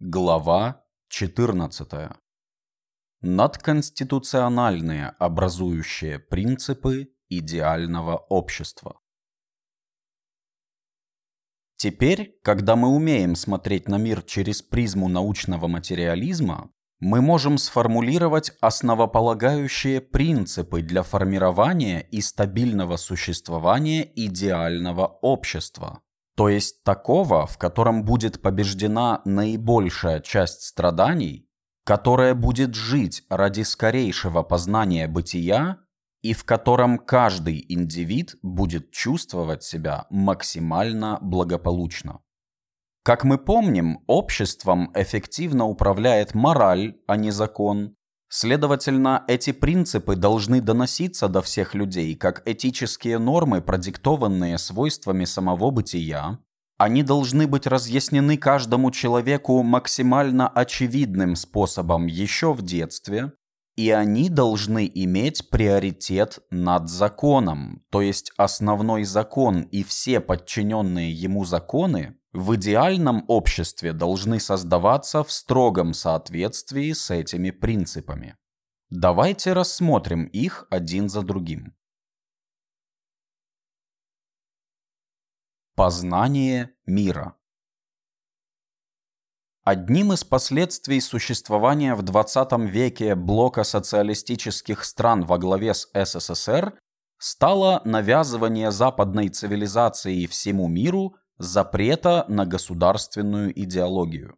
Глава 14. Надконституциональные образующие принципы идеального общества. Теперь, когда мы умеем смотреть на мир через призму научного материализма, мы можем сформулировать основополагающие принципы для формирования и стабильного существования идеального общества, то есть такого, в котором будет побеждена наибольшая часть страданий, которая будет жить ради скорейшего познания бытия и в котором каждый индивид будет чувствовать себя максимально благополучно. Как мы помним, обществом эффективно управляет мораль, а не закон. Следовательно, эти принципы должны доноситься до всех людей как этические нормы, продиктованные свойствами самого бытия. Они должны быть разъяснены каждому человеку максимально очевидным способом еще в детстве, и они должны иметь приоритет над законом, то есть основной закон и все подчиненные ему законы в идеальном обществе должны создаваться в строгом соответствии с этими принципами. Давайте рассмотрим их один за другим. Познание мира Одним из последствий существования в 20 веке блока социалистических стран во главе с СССР стало навязывание западной цивилизации всему миру запрета на государственную идеологию.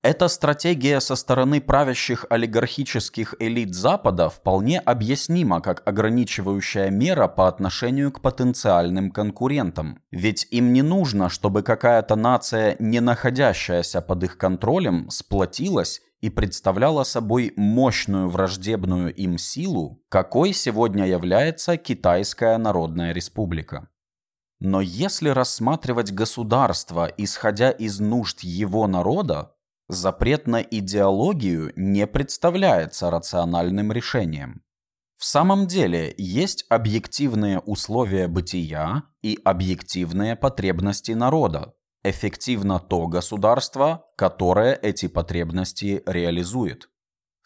Эта стратегия со стороны правящих олигархических элит Запада вполне объяснима как ограничивающая мера по отношению к потенциальным конкурентам. Ведь им не нужно, чтобы какая-то нация, не находящаяся под их контролем, сплотилась и представляла собой мощную враждебную им силу, какой сегодня является Китайская Народная Республика. Но если рассматривать государство, исходя из нужд его народа, запрет на идеологию не представляется рациональным решением. В самом деле есть объективные условия бытия и объективные потребности народа, эффективно то государство, которое эти потребности реализует.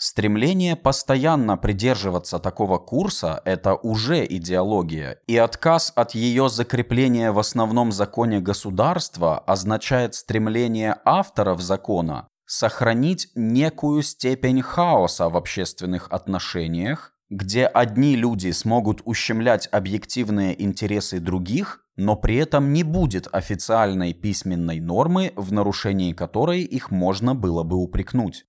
Стремление постоянно придерживаться такого курса – это уже идеология, и отказ от ее закрепления в основном законе государства означает стремление авторов закона сохранить некую степень хаоса в общественных отношениях, где одни люди смогут ущемлять объективные интересы других, но при этом не будет официальной письменной нормы, в нарушении которой их можно было бы упрекнуть.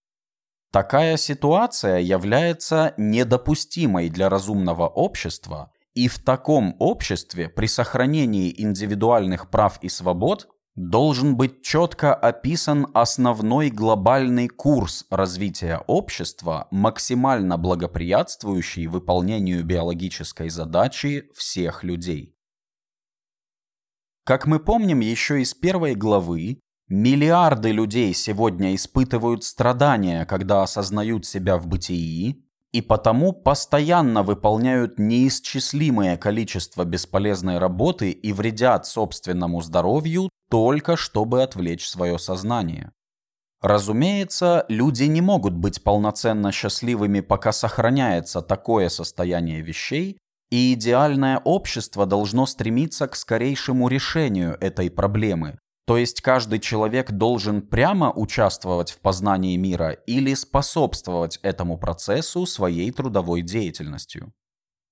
Такая ситуация является недопустимой для разумного общества, и в таком обществе при сохранении индивидуальных прав и свобод должен быть четко описан основной глобальный курс развития общества, максимально благоприятствующий выполнению биологической задачи всех людей. Как мы помним еще из первой главы, Миллиарды людей сегодня испытывают страдания, когда осознают себя в бытии, и потому постоянно выполняют неисчислимое количество бесполезной работы и вредят собственному здоровью только чтобы отвлечь свое сознание. Разумеется, люди не могут быть полноценно счастливыми, пока сохраняется такое состояние вещей, и идеальное общество должно стремиться к скорейшему решению этой проблемы, то есть каждый человек должен прямо участвовать в познании мира или способствовать этому процессу своей трудовой деятельностью.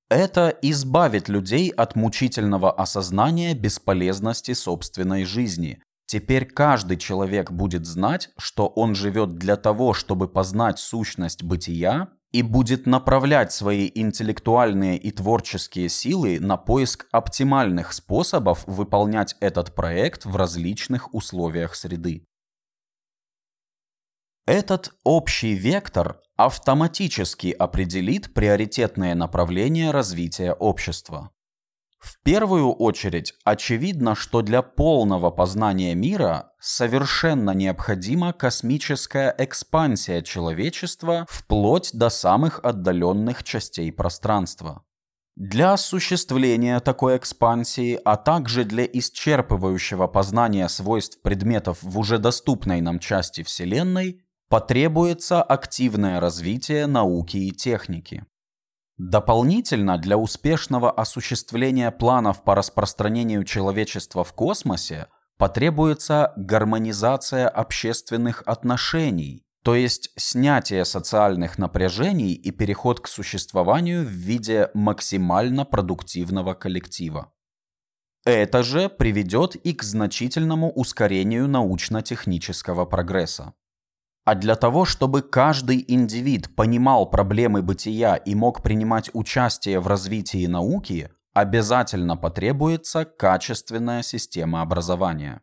Это избавит людей от мучительного осознания бесполезности собственной жизни. Теперь каждый человек будет знать, что он живет для того, чтобы познать сущность бытия и будет направлять свои интеллектуальные и творческие силы на поиск оптимальных способов выполнять этот проект в различных условиях среды. Этот общий вектор автоматически определит приоритетное направление развития общества. В первую очередь, очевидно, что для полного познания мира совершенно необходима космическая экспансия человечества вплоть до самых отдаленных частей пространства. Для осуществления такой экспансии, а также для исчерпывающего познания свойств предметов в уже доступной нам части Вселенной, потребуется активное развитие науки и техники. Дополнительно для успешного осуществления планов по распространению человечества в космосе потребуется гармонизация общественных отношений, то есть снятие социальных напряжений и переход к существованию в виде максимально продуктивного коллектива. Это же приведет и к значительному ускорению научно-технического прогресса. А для того, чтобы каждый индивид понимал проблемы бытия и мог принимать участие в развитии науки, обязательно потребуется качественная система образования.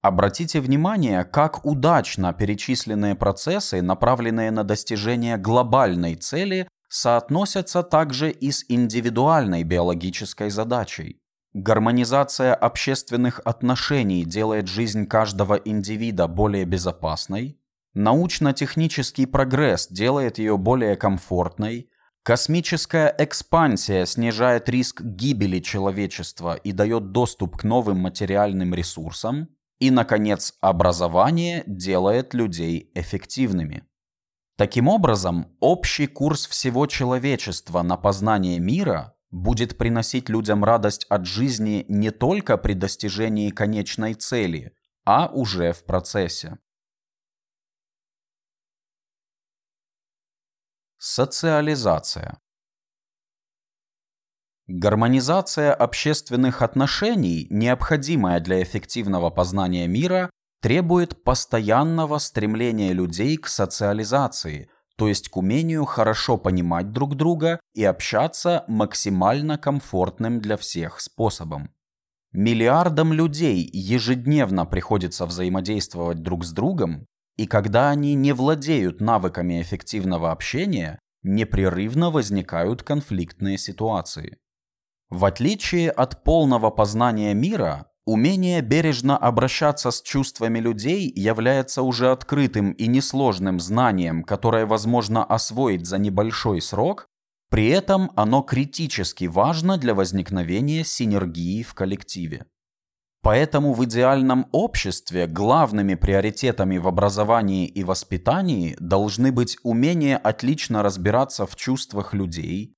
Обратите внимание, как удачно перечисленные процессы, направленные на достижение глобальной цели, соотносятся также и с индивидуальной биологической задачей. Гармонизация общественных отношений делает жизнь каждого индивида более безопасной, научно-технический прогресс делает ее более комфортной, космическая экспансия снижает риск гибели человечества и дает доступ к новым материальным ресурсам, и, наконец, образование делает людей эффективными. Таким образом, общий курс всего человечества на познание мира будет приносить людям радость от жизни не только при достижении конечной цели, а уже в процессе. Социализация Гармонизация общественных отношений, необходимая для эффективного познания мира, требует постоянного стремления людей к социализации, то есть к умению хорошо понимать друг друга и общаться максимально комфортным для всех способом. Миллиардам людей ежедневно приходится взаимодействовать друг с другом, и когда они не владеют навыками эффективного общения, непрерывно возникают конфликтные ситуации. В отличие от полного познания мира, Умение бережно обращаться с чувствами людей является уже открытым и несложным знанием, которое возможно освоить за небольшой срок, при этом оно критически важно для возникновения синергии в коллективе. Поэтому в идеальном обществе главными приоритетами в образовании и воспитании должны быть умение отлично разбираться в чувствах людей,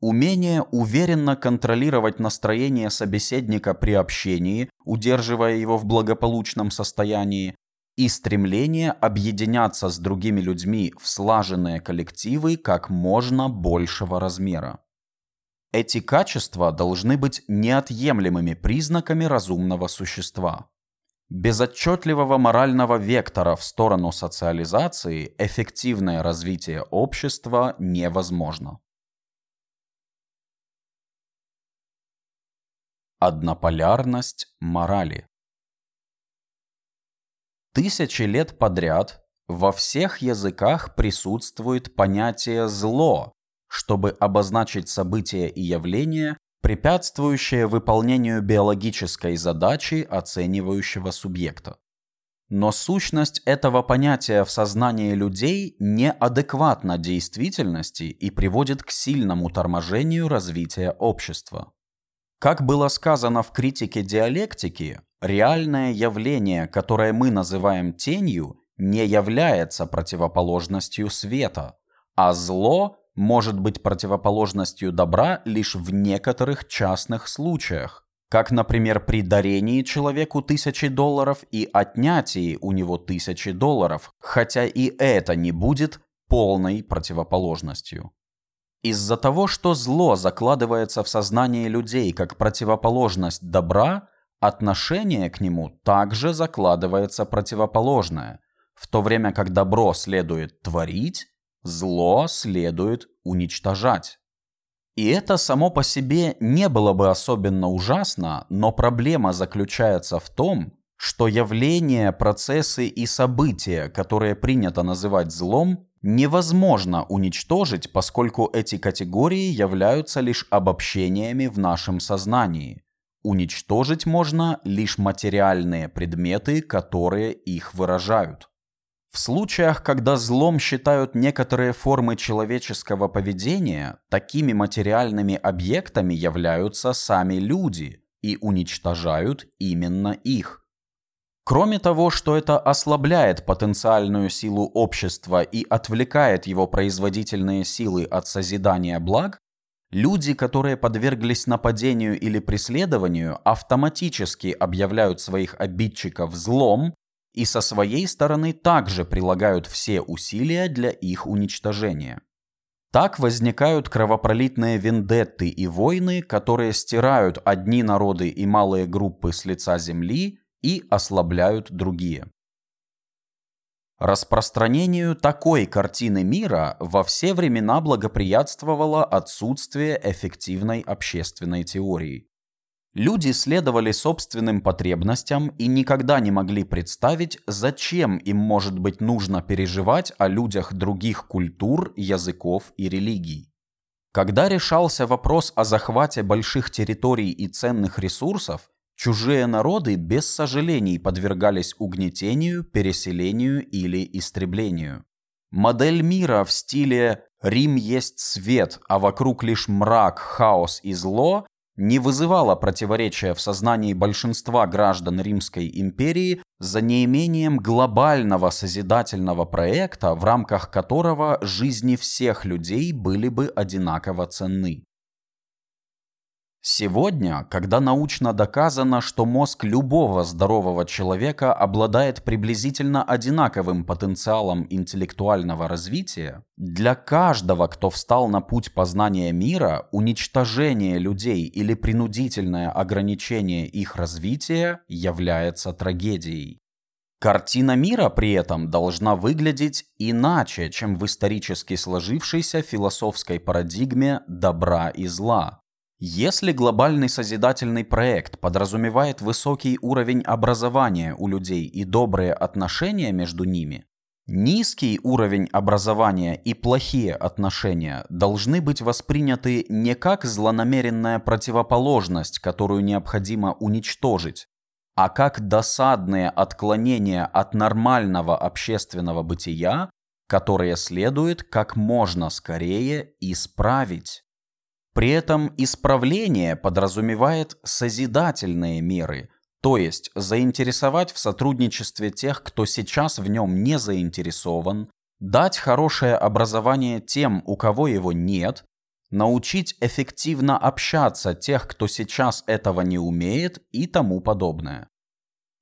Умение уверенно контролировать настроение собеседника при общении, удерживая его в благополучном состоянии, и стремление объединяться с другими людьми в слаженные коллективы как можно большего размера. Эти качества должны быть неотъемлемыми признаками разумного существа. Без отчетливого морального вектора в сторону социализации эффективное развитие общества невозможно. Однополярность морали. Тысячи лет подряд во всех языках присутствует понятие «зло», чтобы обозначить события и явления, препятствующие выполнению биологической задачи оценивающего субъекта. Но сущность этого понятия в сознании людей неадекватна действительности и приводит к сильному торможению развития общества. Как было сказано в критике диалектики, реальное явление, которое мы называем тенью, не является противоположностью света, а зло может быть противоположностью добра лишь в некоторых частных случаях, как, например, при дарении человеку тысячи долларов и отнятии у него тысячи долларов, хотя и это не будет полной противоположностью. Из-за того, что зло закладывается в сознание людей как противоположность добра, отношение к нему также закладывается противоположное, в то время как добро следует творить, зло следует уничтожать. И это само по себе не было бы особенно ужасно, но проблема заключается в том, что явления, процессы и события, которые принято называть злом, невозможно уничтожить, поскольку эти категории являются лишь обобщениями в нашем сознании. Уничтожить можно лишь материальные предметы, которые их выражают. В случаях, когда злом считают некоторые формы человеческого поведения, такими материальными объектами являются сами люди и уничтожают именно их. Кроме того, что это ослабляет потенциальную силу общества и отвлекает его производительные силы от созидания благ, люди, которые подверглись нападению или преследованию, автоматически объявляют своих обидчиков злом и со своей стороны также прилагают все усилия для их уничтожения. Так возникают кровопролитные вендетты и войны, которые стирают одни народы и малые группы с лица земли и ослабляют другие. Распространению такой картины мира во все времена благоприятствовало отсутствие эффективной общественной теории. Люди следовали собственным потребностям и никогда не могли представить, зачем им может быть нужно переживать о людях других культур, языков и религий. Когда решался вопрос о захвате больших территорий и ценных ресурсов, Чужие народы без сожалений подвергались угнетению, переселению или истреблению. Модель мира в стиле «Рим есть свет, а вокруг лишь мрак, хаос и зло» не вызывала противоречия в сознании большинства граждан Римской империи за неимением глобального созидательного проекта, в рамках которого жизни всех людей были бы одинаково ценны. Сегодня, когда научно доказано, что мозг любого здорового человека обладает приблизительно одинаковым потенциалом интеллектуального развития, для каждого, кто встал на путь познания мира, уничтожение людей или принудительное ограничение их развития является трагедией. Картина мира при этом должна выглядеть иначе, чем в исторически сложившейся философской парадигме добра и зла. Если глобальный созидательный проект подразумевает высокий уровень образования у людей и добрые отношения между ними, низкий уровень образования и плохие отношения должны быть восприняты не как злонамеренная противоположность, которую необходимо уничтожить, а как досадные отклонения от нормального общественного бытия, которые следует как можно скорее исправить. При этом исправление подразумевает созидательные меры, то есть заинтересовать в сотрудничестве тех, кто сейчас в нем не заинтересован, дать хорошее образование тем, у кого его нет, научить эффективно общаться тех, кто сейчас этого не умеет и тому подобное.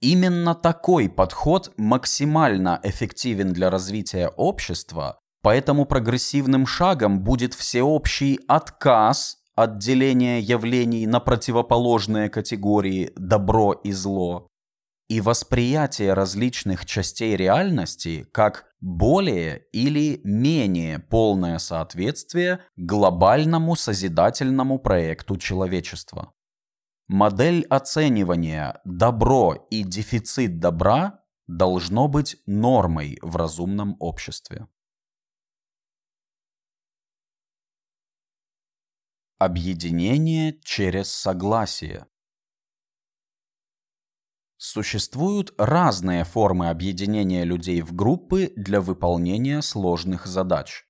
Именно такой подход максимально эффективен для развития общества, Поэтому прогрессивным шагом будет всеобщий отказ от деления явлений на противоположные категории добро и зло и восприятие различных частей реальности как более или менее полное соответствие глобальному созидательному проекту человечества. Модель оценивания «добро» и «дефицит добра» должно быть нормой в разумном обществе. Объединение через согласие. Существуют разные формы объединения людей в группы для выполнения сложных задач.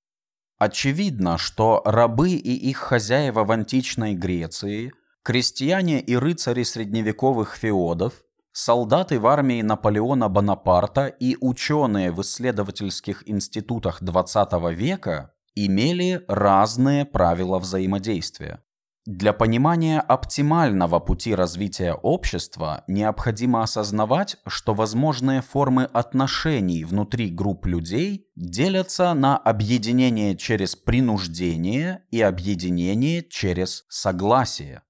Очевидно, что рабы и их хозяева в античной Греции, крестьяне и рыцари средневековых феодов, солдаты в армии Наполеона Бонапарта и ученые в исследовательских институтах XX века имели разные правила взаимодействия. Для понимания оптимального пути развития общества необходимо осознавать, что возможные формы отношений внутри групп людей делятся на объединение через принуждение и объединение через согласие.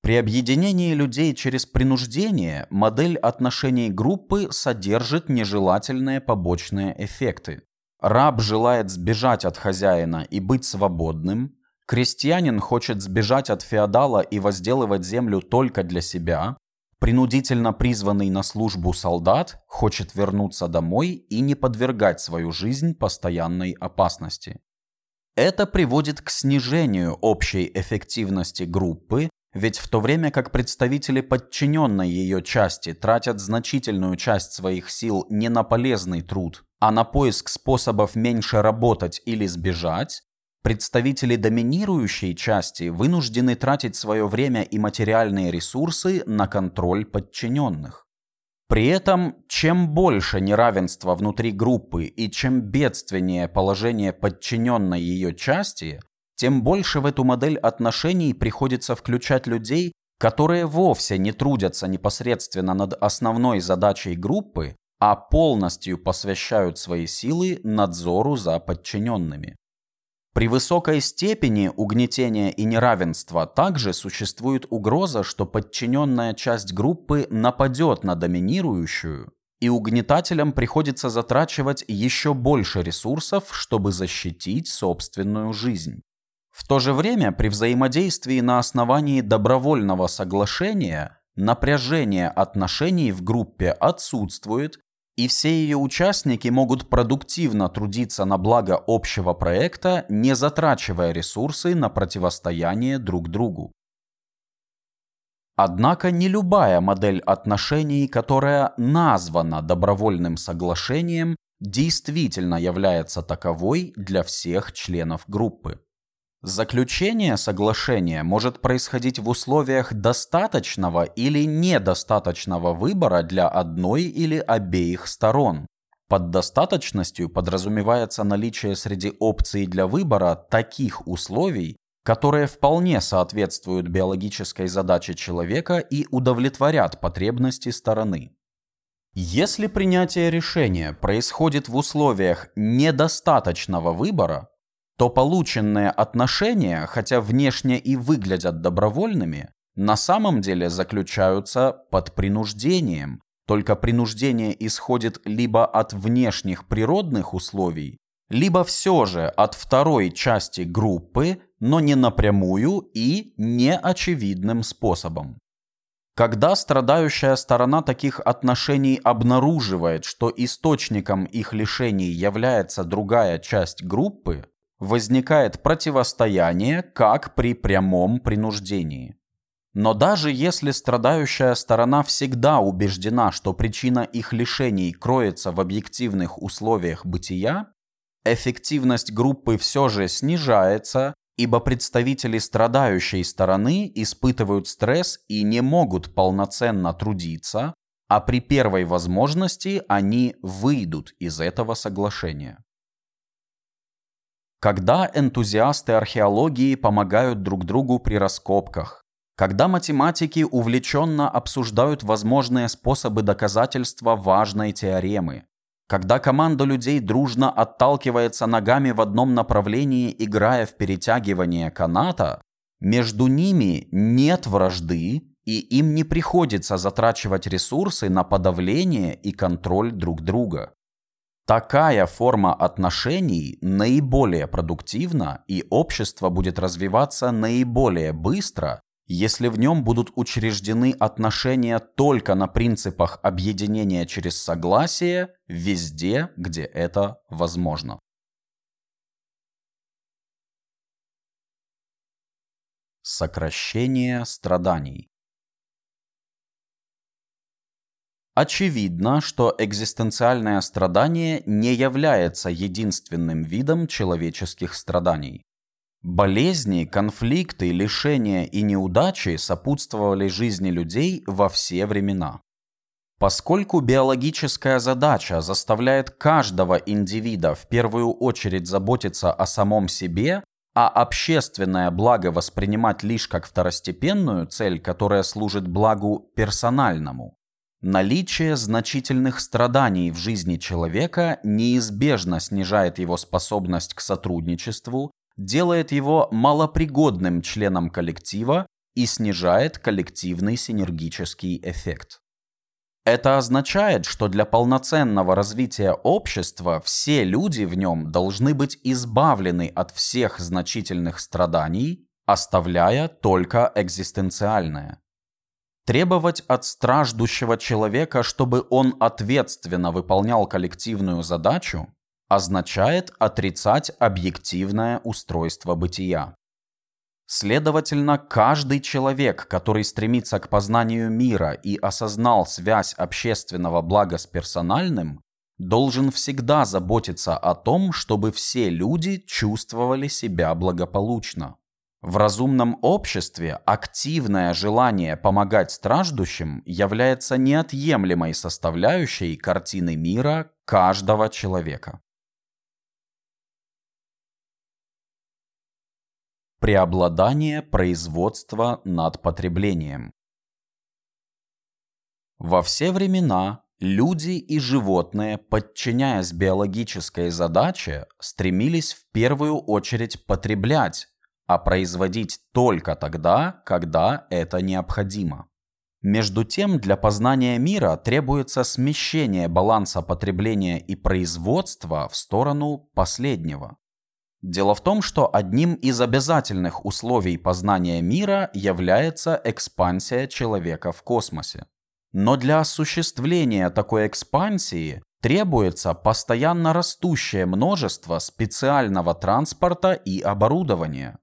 При объединении людей через принуждение модель отношений группы содержит нежелательные побочные эффекты. Раб желает сбежать от хозяина и быть свободным. Крестьянин хочет сбежать от феодала и возделывать землю только для себя. Принудительно призванный на службу солдат хочет вернуться домой и не подвергать свою жизнь постоянной опасности. Это приводит к снижению общей эффективности группы Ведь в то время как представители подчиненной ее части тратят значительную часть своих сил не на полезный труд, а на поиск способов меньше работать или сбежать, представители доминирующей части вынуждены тратить свое время и материальные ресурсы на контроль подчиненных. При этом, чем больше неравенства внутри группы и чем бедственнее положение подчиненной ее части, тем больше в эту модель отношений приходится включать людей, которые вовсе не трудятся непосредственно над основной задачей группы, а полностью посвящают свои силы надзору за подчиненными. При высокой степени угнетения и неравенства также существует угроза, что подчиненная часть группы нападет на доминирующую, и угнетателям приходится затрачивать еще больше ресурсов, чтобы защитить собственную жизнь. В то же время при взаимодействии на основании добровольного соглашения напряжение отношений в группе отсутствует, и все ее участники могут продуктивно трудиться на благо общего проекта, не затрачивая ресурсы на противостояние друг другу. Однако не любая модель отношений, которая названа добровольным соглашением, действительно является таковой для всех членов группы. Заключение соглашения может происходить в условиях достаточного или недостаточного выбора для одной или обеих сторон. Под достаточностью подразумевается наличие среди опций для выбора таких условий, которые вполне соответствуют биологической задаче человека и удовлетворят потребности стороны. Если принятие решения происходит в условиях недостаточного выбора, то полученные отношения, хотя внешне и выглядят добровольными, на самом деле заключаются под принуждением. Только принуждение исходит либо от внешних природных условий, либо все же от второй части группы, но не напрямую и неочевидным способом. Когда страдающая сторона таких отношений обнаруживает, что источником их лишений является другая часть группы, возникает противостояние, как при прямом принуждении. Но даже если страдающая сторона всегда убеждена, что причина их лишений кроется в объективных условиях бытия, эффективность группы все же снижается, ибо представители страдающей стороны испытывают стресс и не могут полноценно трудиться, а при первой возможности они выйдут из этого соглашения. Когда энтузиасты археологии помогают друг другу при раскопках, когда математики увлеченно обсуждают возможные способы доказательства важной теоремы, когда команда людей дружно отталкивается ногами в одном направлении, играя в перетягивание каната, между ними нет вражды, и им не приходится затрачивать ресурсы на подавление и контроль друг друга. Такая форма отношений наиболее продуктивна, и общество будет развиваться наиболее быстро, если в нем будут учреждены отношения только на принципах объединения через согласие везде, где это возможно. Сокращение страданий Очевидно, что экзистенциальное страдание не является единственным видом человеческих страданий. Болезни, конфликты, лишения и неудачи сопутствовали жизни людей во все времена. Поскольку биологическая задача заставляет каждого индивида в первую очередь заботиться о самом себе, а общественное благо воспринимать лишь как второстепенную цель, которая служит благу персональному, Наличие значительных страданий в жизни человека неизбежно снижает его способность к сотрудничеству, делает его малопригодным членом коллектива и снижает коллективный синергический эффект. Это означает, что для полноценного развития общества все люди в нем должны быть избавлены от всех значительных страданий, оставляя только экзистенциальное. Требовать от страждущего человека, чтобы он ответственно выполнял коллективную задачу, означает отрицать объективное устройство бытия. Следовательно, каждый человек, который стремится к познанию мира и осознал связь общественного блага с персональным, должен всегда заботиться о том, чтобы все люди чувствовали себя благополучно. В разумном обществе активное желание помогать страждущим является неотъемлемой составляющей картины мира каждого человека. Преобладание производства над потреблением. Во все времена люди и животные, подчиняясь биологической задаче, стремились в первую очередь потреблять, а производить только тогда, когда это необходимо. Между тем, для познания мира требуется смещение баланса потребления и производства в сторону последнего. Дело в том, что одним из обязательных условий познания мира является экспансия человека в космосе. Но для осуществления такой экспансии требуется постоянно растущее множество специального транспорта и оборудования.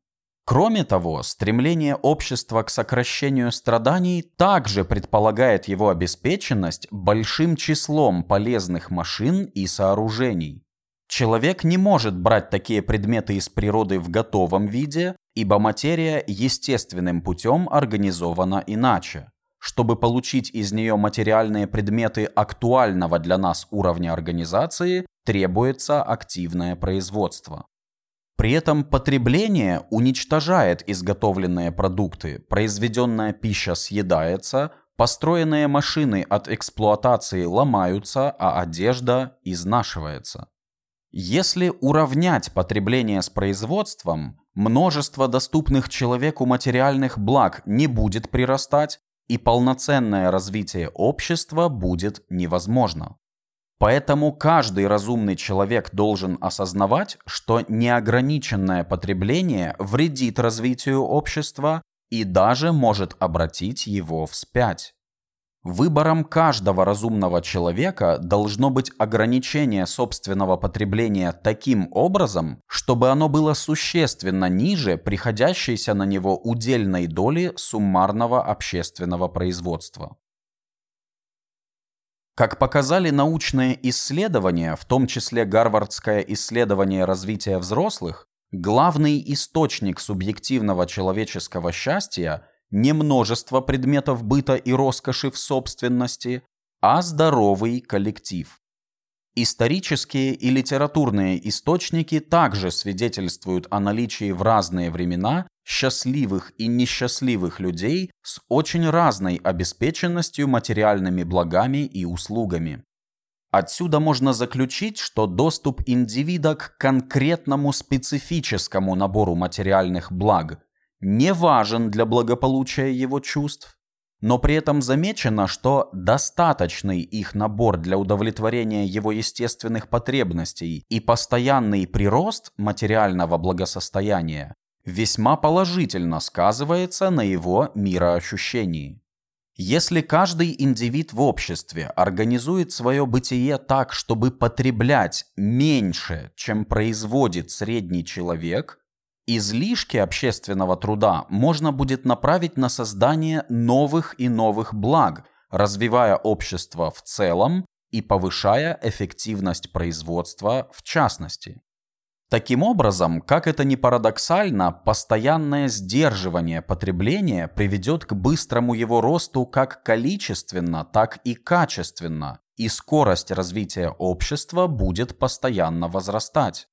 Кроме того, стремление общества к сокращению страданий также предполагает его обеспеченность большим числом полезных машин и сооружений. Человек не может брать такие предметы из природы в готовом виде, ибо материя естественным путем организована иначе. Чтобы получить из нее материальные предметы актуального для нас уровня организации, требуется активное производство. При этом потребление уничтожает изготовленные продукты, произведенная пища съедается, построенные машины от эксплуатации ломаются, а одежда изнашивается. Если уравнять потребление с производством, множество доступных человеку материальных благ не будет прирастать, и полноценное развитие общества будет невозможно. Поэтому каждый разумный человек должен осознавать, что неограниченное потребление вредит развитию общества и даже может обратить его вспять. Выбором каждого разумного человека должно быть ограничение собственного потребления таким образом, чтобы оно было существенно ниже приходящейся на него удельной доли суммарного общественного производства. Как показали научные исследования, в том числе Гарвардское исследование развития взрослых, главный источник субъективного человеческого счастья – не множество предметов быта и роскоши в собственности, а здоровый коллектив. Исторические и литературные источники также свидетельствуют о наличии в разные времена счастливых и несчастливых людей с очень разной обеспеченностью материальными благами и услугами. Отсюда можно заключить, что доступ индивида к конкретному специфическому набору материальных благ не важен для благополучия его чувств, но при этом замечено, что достаточный их набор для удовлетворения его естественных потребностей и постоянный прирост материального благосостояния весьма положительно сказывается на его мироощущении. Если каждый индивид в обществе организует свое бытие так, чтобы потреблять меньше, чем производит средний человек, Излишки общественного труда можно будет направить на создание новых и новых благ, развивая общество в целом и повышая эффективность производства в частности. Таким образом, как это ни парадоксально, постоянное сдерживание потребления приведет к быстрому его росту как количественно, так и качественно, и скорость развития общества будет постоянно возрастать.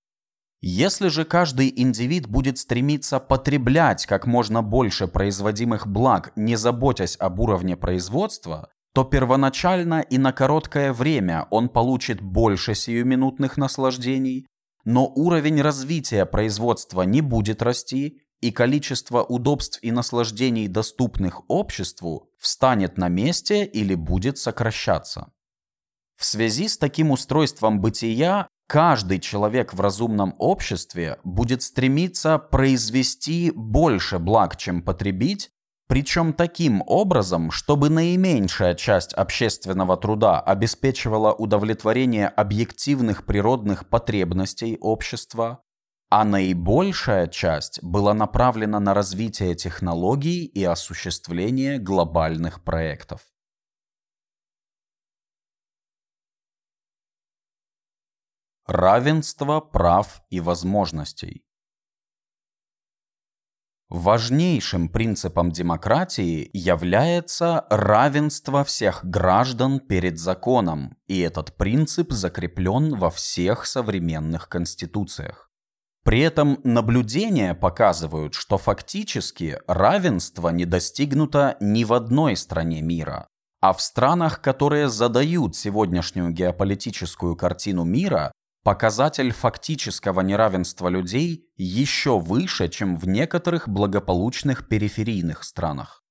Если же каждый индивид будет стремиться потреблять как можно больше производимых благ, не заботясь об уровне производства, то первоначально и на короткое время он получит больше сиюминутных наслаждений, но уровень развития производства не будет расти, и количество удобств и наслаждений, доступных обществу, встанет на месте или будет сокращаться. В связи с таким устройством бытия Каждый человек в разумном обществе будет стремиться произвести больше благ, чем потребить, причем таким образом, чтобы наименьшая часть общественного труда обеспечивала удовлетворение объективных природных потребностей общества, а наибольшая часть была направлена на развитие технологий и осуществление глобальных проектов. Равенство прав и возможностей Важнейшим принципом демократии является равенство всех граждан перед законом, и этот принцип закреплен во всех современных конституциях. При этом наблюдения показывают, что фактически равенство не достигнуто ни в одной стране мира, а в странах, которые задают сегодняшнюю геополитическую картину мира, Показатель фактического неравенства людей еще выше, чем в некоторых благополучных периферийных странах.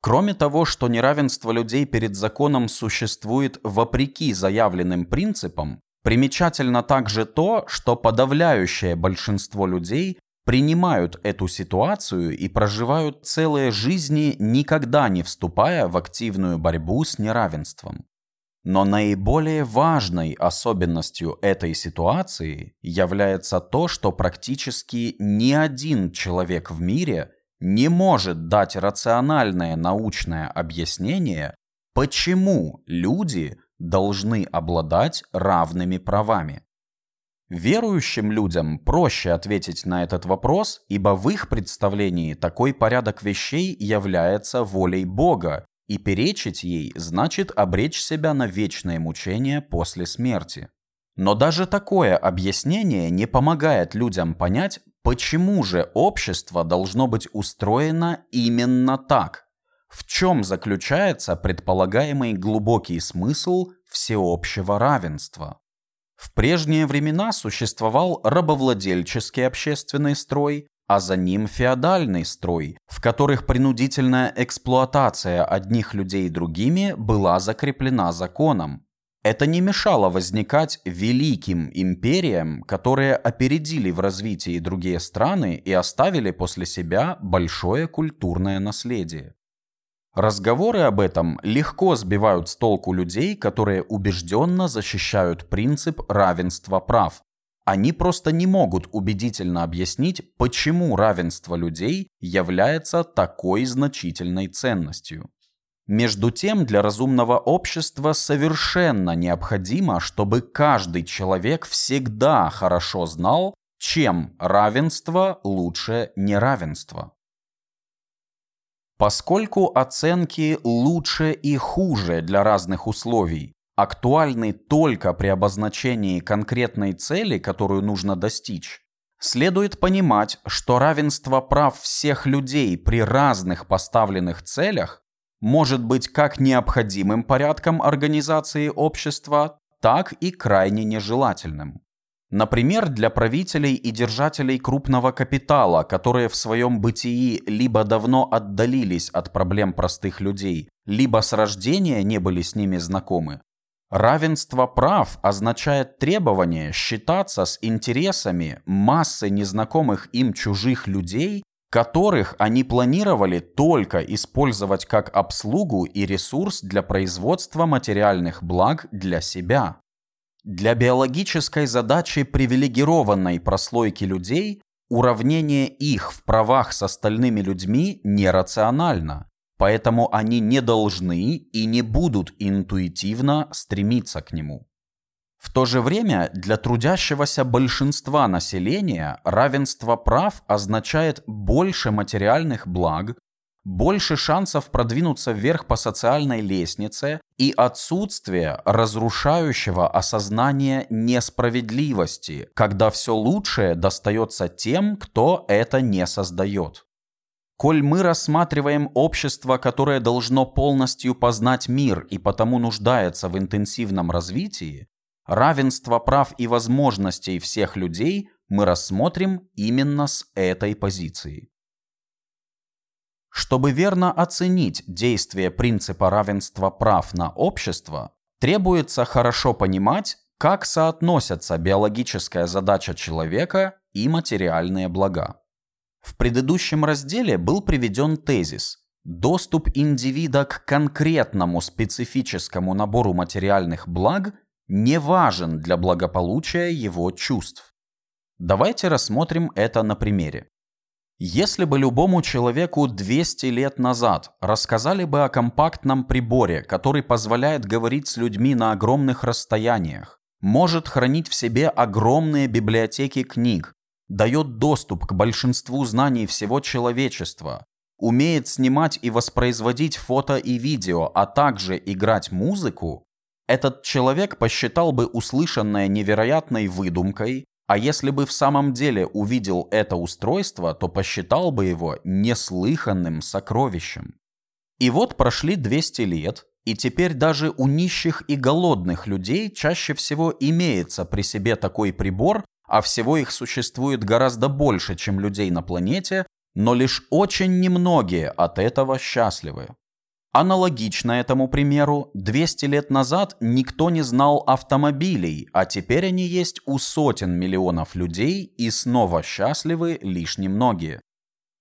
Кроме того, что неравенство людей перед законом существует вопреки заявленным принципам, примечательно также то, что подавляющее большинство людей принимают эту ситуацию и проживают целые жизни, никогда не вступая в активную борьбу с неравенством. Но наиболее важной особенностью этой ситуации является то, что практически ни один человек в мире не может дать рациональное научное объяснение, почему люди должны обладать равными правами. Верующим людям проще ответить на этот вопрос, ибо в их представлении такой порядок вещей является волей Бога, и перечить ей значит обречь себя на вечное мучение после смерти. Но даже такое объяснение не помогает людям понять, почему же общество должно быть устроено именно так. В чем заключается предполагаемый глубокий смысл всеобщего равенства? В прежние времена существовал рабовладельческий общественный строй, а за ним феодальный строй, в которых принудительная эксплуатация одних людей другими была закреплена законом. Это не мешало возникать великим империям, которые опередили в развитии другие страны и оставили после себя большое культурное наследие. Разговоры об этом легко сбивают с толку людей, которые убежденно защищают принцип равенства прав, они просто не могут убедительно объяснить, почему равенство людей является такой значительной ценностью. Между тем, для разумного общества совершенно необходимо, чтобы каждый человек всегда хорошо знал, чем равенство лучше неравенства. Поскольку оценки лучше и хуже для разных условий актуальны только при обозначении конкретной цели, которую нужно достичь, следует понимать, что равенство прав всех людей при разных поставленных целях может быть как необходимым порядком организации общества, так и крайне нежелательным. Например, для правителей и держателей крупного капитала, которые в своем бытии либо давно отдалились от проблем простых людей, либо с рождения не были с ними знакомы, Равенство прав означает требование считаться с интересами массы незнакомых им чужих людей, которых они планировали только использовать как обслугу и ресурс для производства материальных благ для себя. Для биологической задачи привилегированной прослойки людей уравнение их в правах с остальными людьми нерационально. Поэтому они не должны и не будут интуитивно стремиться к нему. В то же время для трудящегося большинства населения равенство прав означает больше материальных благ, больше шансов продвинуться вверх по социальной лестнице и отсутствие разрушающего осознания несправедливости, когда все лучшее достается тем, кто это не создает. Коль мы рассматриваем общество, которое должно полностью познать мир и потому нуждается в интенсивном развитии, равенство прав и возможностей всех людей мы рассмотрим именно с этой позиции. Чтобы верно оценить действие принципа равенства прав на общество, требуется хорошо понимать, как соотносятся биологическая задача человека и материальные блага. В предыдущем разделе был приведен тезис «Доступ индивида к конкретному специфическому набору материальных благ не важен для благополучия его чувств». Давайте рассмотрим это на примере. Если бы любому человеку 200 лет назад рассказали бы о компактном приборе, который позволяет говорить с людьми на огромных расстояниях, может хранить в себе огромные библиотеки книг, дает доступ к большинству знаний всего человечества, умеет снимать и воспроизводить фото и видео, а также играть музыку, этот человек посчитал бы услышанное невероятной выдумкой, а если бы в самом деле увидел это устройство, то посчитал бы его неслыханным сокровищем. И вот прошли 200 лет, и теперь даже у нищих и голодных людей чаще всего имеется при себе такой прибор, а всего их существует гораздо больше, чем людей на планете, но лишь очень немногие от этого счастливы. Аналогично этому примеру, 200 лет назад никто не знал автомобилей, а теперь они есть у сотен миллионов людей и снова счастливы лишь немногие.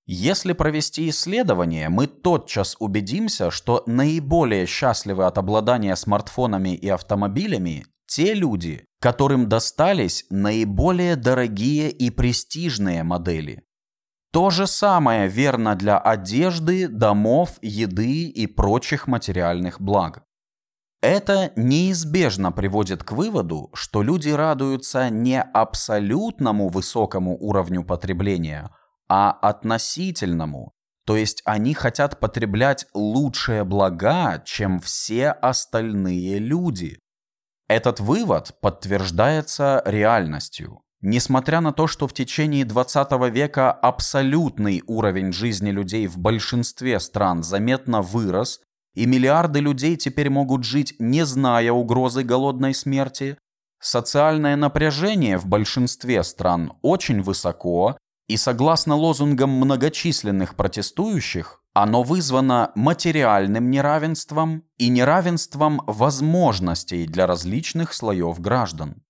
Если провести исследование, мы тотчас убедимся, что наиболее счастливы от обладания смартфонами и автомобилями те люди, которым достались наиболее дорогие и престижные модели. То же самое верно для одежды, домов, еды и прочих материальных благ. Это неизбежно приводит к выводу, что люди радуются не абсолютному высокому уровню потребления, а относительному, то есть они хотят потреблять лучшие блага, чем все остальные люди. Этот вывод подтверждается реальностью. Несмотря на то, что в течение 20 века абсолютный уровень жизни людей в большинстве стран заметно вырос, и миллиарды людей теперь могут жить, не зная угрозы голодной смерти, социальное напряжение в большинстве стран очень высоко, и согласно лозунгам многочисленных протестующих, оно вызвано материальным неравенством и неравенством возможностей для различных слоев граждан.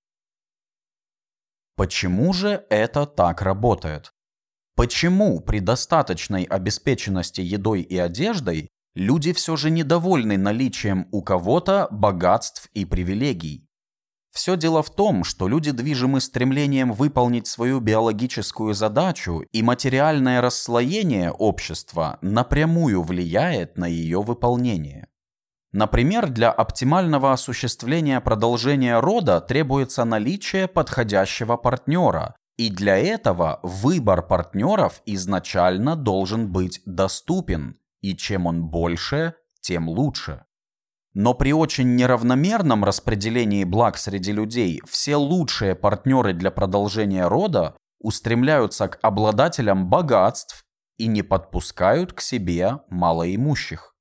Почему же это так работает? Почему при достаточной обеспеченности едой и одеждой люди все же недовольны наличием у кого-то богатств и привилегий? Все дело в том, что люди движимы стремлением выполнить свою биологическую задачу, и материальное расслоение общества напрямую влияет на ее выполнение. Например, для оптимального осуществления продолжения рода требуется наличие подходящего партнера, и для этого выбор партнеров изначально должен быть доступен, и чем он больше, тем лучше. Но при очень неравномерном распределении благ среди людей все лучшие партнеры для продолжения рода устремляются к обладателям богатств и не подпускают к себе малоимущих.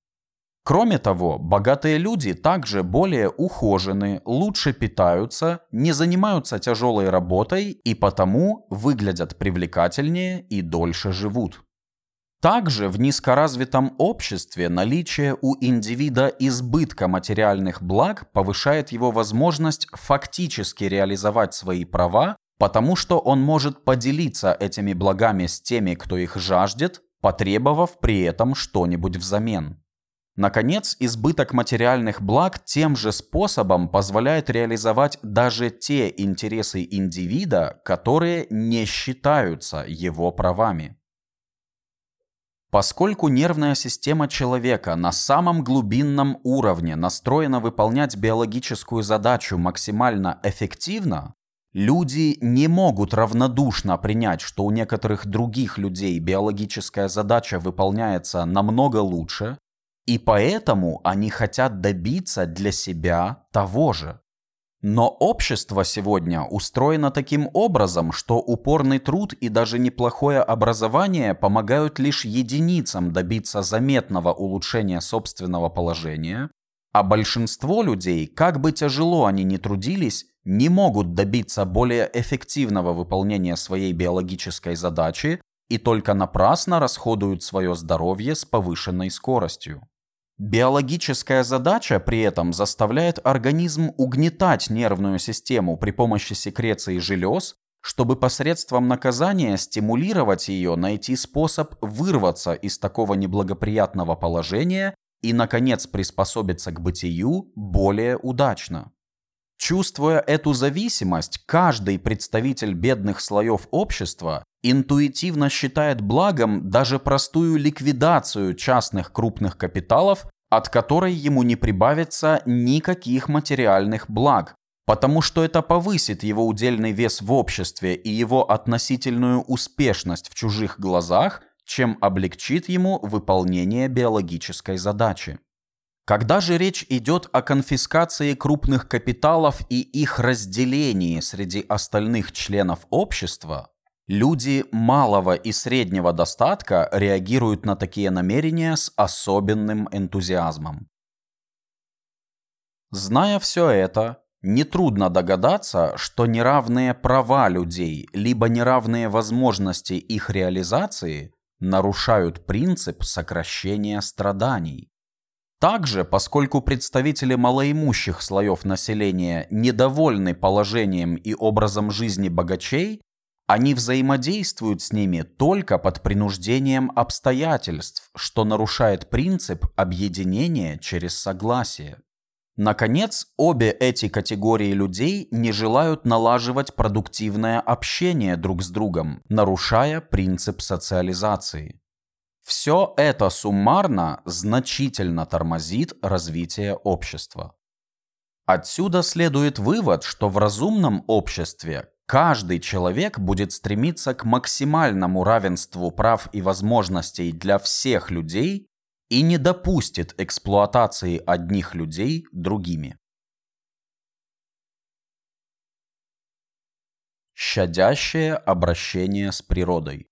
Кроме того, богатые люди также более ухожены, лучше питаются, не занимаются тяжелой работой и потому выглядят привлекательнее и дольше живут. Также в низкоразвитом обществе наличие у индивида избытка материальных благ повышает его возможность фактически реализовать свои права, потому что он может поделиться этими благами с теми, кто их жаждет, потребовав при этом что-нибудь взамен. Наконец, избыток материальных благ тем же способом позволяет реализовать даже те интересы индивида, которые не считаются его правами. Поскольку нервная система человека на самом глубинном уровне настроена выполнять биологическую задачу максимально эффективно, люди не могут равнодушно принять, что у некоторых других людей биологическая задача выполняется намного лучше, и поэтому они хотят добиться для себя того же. Но общество сегодня устроено таким образом, что упорный труд и даже неплохое образование помогают лишь единицам добиться заметного улучшения собственного положения, а большинство людей, как бы тяжело они ни трудились, не могут добиться более эффективного выполнения своей биологической задачи и только напрасно расходуют свое здоровье с повышенной скоростью. Биологическая задача при этом заставляет организм угнетать нервную систему при помощи секреции желез, чтобы посредством наказания стимулировать ее найти способ вырваться из такого неблагоприятного положения и, наконец, приспособиться к бытию более удачно. Чувствуя эту зависимость, каждый представитель бедных слоев общества интуитивно считает благом даже простую ликвидацию частных крупных капиталов, от которой ему не прибавится никаких материальных благ, потому что это повысит его удельный вес в обществе и его относительную успешность в чужих глазах, чем облегчит ему выполнение биологической задачи. Когда же речь идет о конфискации крупных капиталов и их разделении среди остальных членов общества, люди малого и среднего достатка реагируют на такие намерения с особенным энтузиазмом. Зная все это, нетрудно догадаться, что неравные права людей, либо неравные возможности их реализации нарушают принцип сокращения страданий. Также, поскольку представители малоимущих слоев населения недовольны положением и образом жизни богачей, они взаимодействуют с ними только под принуждением обстоятельств, что нарушает принцип объединения через согласие. Наконец, обе эти категории людей не желают налаживать продуктивное общение друг с другом, нарушая принцип социализации. Все это суммарно значительно тормозит развитие общества. Отсюда следует вывод, что в разумном обществе каждый человек будет стремиться к максимальному равенству прав и возможностей для всех людей и не допустит эксплуатации одних людей другими. Щадящее обращение с природой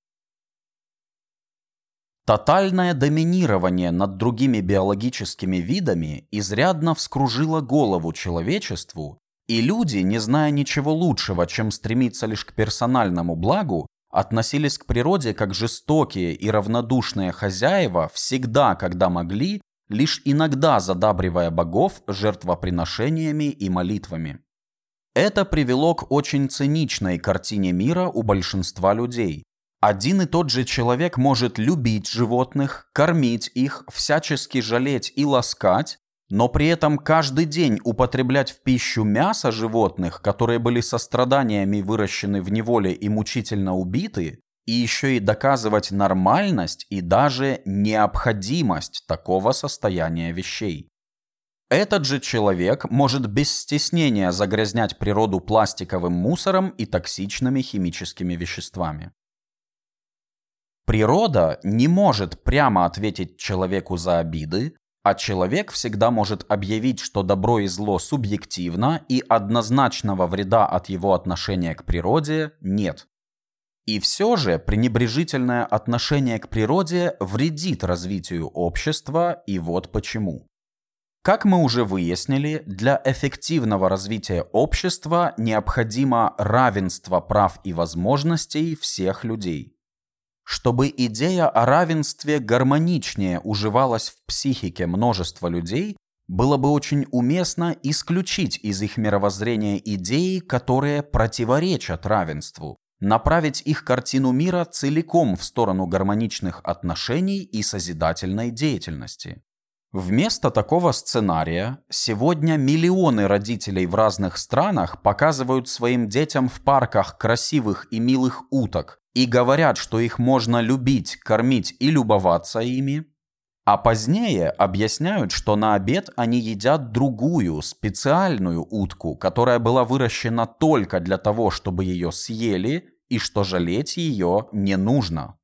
Тотальное доминирование над другими биологическими видами изрядно вскружило голову человечеству, и люди, не зная ничего лучшего, чем стремиться лишь к персональному благу, относились к природе как жестокие и равнодушные хозяева всегда, когда могли, лишь иногда задабривая богов жертвоприношениями и молитвами. Это привело к очень циничной картине мира у большинства людей, один и тот же человек может любить животных, кормить их, всячески жалеть и ласкать, но при этом каждый день употреблять в пищу мясо животных, которые были со страданиями выращены в неволе и мучительно убиты, и еще и доказывать нормальность и даже необходимость такого состояния вещей. Этот же человек может без стеснения загрязнять природу пластиковым мусором и токсичными химическими веществами. Природа не может прямо ответить человеку за обиды, а человек всегда может объявить, что добро и зло субъективно и однозначного вреда от его отношения к природе нет. И все же пренебрежительное отношение к природе вредит развитию общества, и вот почему. Как мы уже выяснили, для эффективного развития общества необходимо равенство прав и возможностей всех людей чтобы идея о равенстве гармоничнее уживалась в психике множества людей, было бы очень уместно исключить из их мировоззрения идеи, которые противоречат равенству, направить их картину мира целиком в сторону гармоничных отношений и созидательной деятельности. Вместо такого сценария сегодня миллионы родителей в разных странах показывают своим детям в парках красивых и милых уток, и говорят, что их можно любить, кормить и любоваться ими, а позднее объясняют, что на обед они едят другую, специальную утку, которая была выращена только для того, чтобы ее съели, и что жалеть ее не нужно.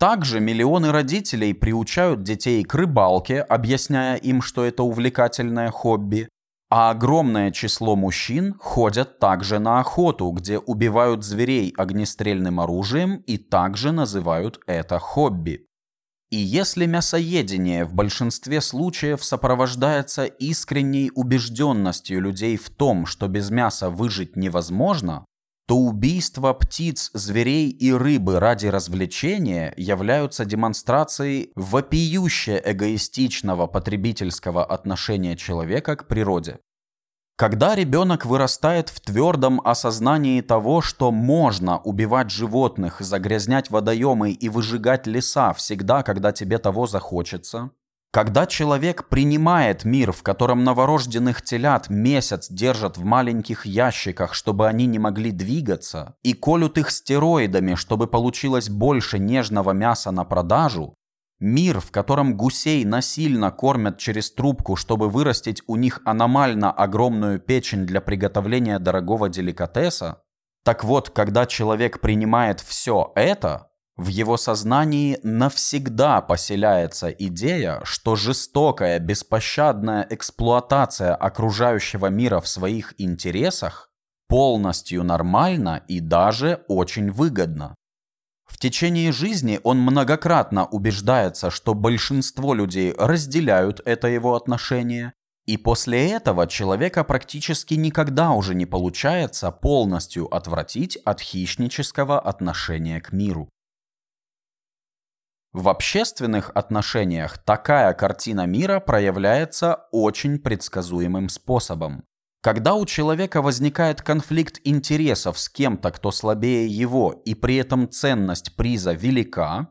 Также миллионы родителей приучают детей к рыбалке, объясняя им, что это увлекательное хобби, а огромное число мужчин ходят также на охоту, где убивают зверей огнестрельным оружием и также называют это хобби. И если мясоедение в большинстве случаев сопровождается искренней убежденностью людей в том, что без мяса выжить невозможно, то убийство птиц, зверей и рыбы ради развлечения являются демонстрацией вопиюще эгоистичного потребительского отношения человека к природе. Когда ребенок вырастает в твердом осознании того, что можно убивать животных, загрязнять водоемы и выжигать леса всегда, когда тебе того захочется, Когда человек принимает мир, в котором новорожденных телят месяц держат в маленьких ящиках, чтобы они не могли двигаться, и колют их стероидами, чтобы получилось больше нежного мяса на продажу, мир, в котором гусей насильно кормят через трубку, чтобы вырастить у них аномально огромную печень для приготовления дорогого деликатеса, так вот, когда человек принимает все это, в его сознании навсегда поселяется идея, что жестокая, беспощадная эксплуатация окружающего мира в своих интересах полностью нормальна и даже очень выгодна. В течение жизни он многократно убеждается, что большинство людей разделяют это его отношение, и после этого человека практически никогда уже не получается полностью отвратить от хищнического отношения к миру. В общественных отношениях такая картина мира проявляется очень предсказуемым способом. Когда у человека возникает конфликт интересов с кем-то, кто слабее его, и при этом ценность приза велика,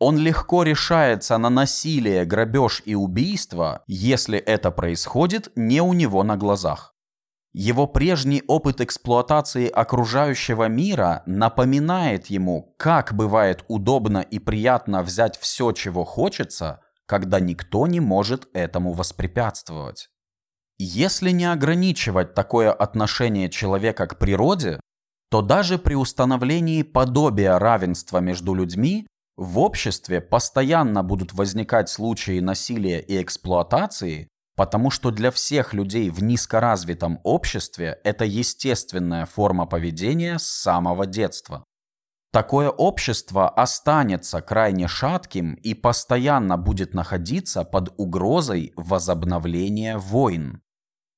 он легко решается на насилие, грабеж и убийство, если это происходит не у него на глазах. Его прежний опыт эксплуатации окружающего мира напоминает ему, как бывает удобно и приятно взять все, чего хочется, когда никто не может этому воспрепятствовать. Если не ограничивать такое отношение человека к природе, то даже при установлении подобия равенства между людьми в обществе постоянно будут возникать случаи насилия и эксплуатации, Потому что для всех людей в низкоразвитом обществе это естественная форма поведения с самого детства. Такое общество останется крайне шатким и постоянно будет находиться под угрозой возобновления войн.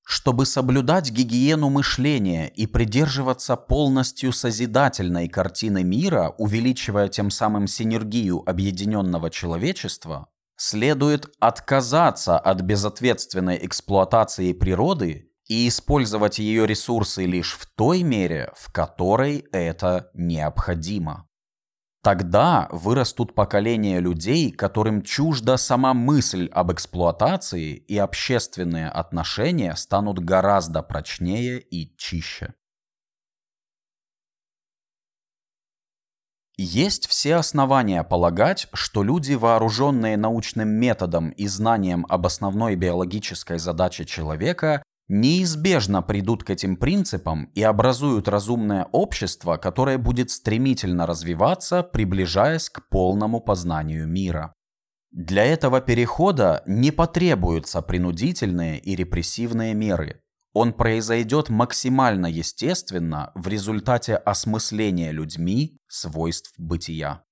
Чтобы соблюдать гигиену мышления и придерживаться полностью созидательной картины мира, увеличивая тем самым синергию объединенного человечества, Следует отказаться от безответственной эксплуатации природы и использовать ее ресурсы лишь в той мере, в которой это необходимо. Тогда вырастут поколения людей, которым чужда сама мысль об эксплуатации, и общественные отношения станут гораздо прочнее и чище. Есть все основания полагать, что люди, вооруженные научным методом и знанием об основной биологической задаче человека, неизбежно придут к этим принципам и образуют разумное общество, которое будет стремительно развиваться, приближаясь к полному познанию мира. Для этого перехода не потребуются принудительные и репрессивные меры. Он произойдет максимально естественно в результате осмысления людьми свойств бытия.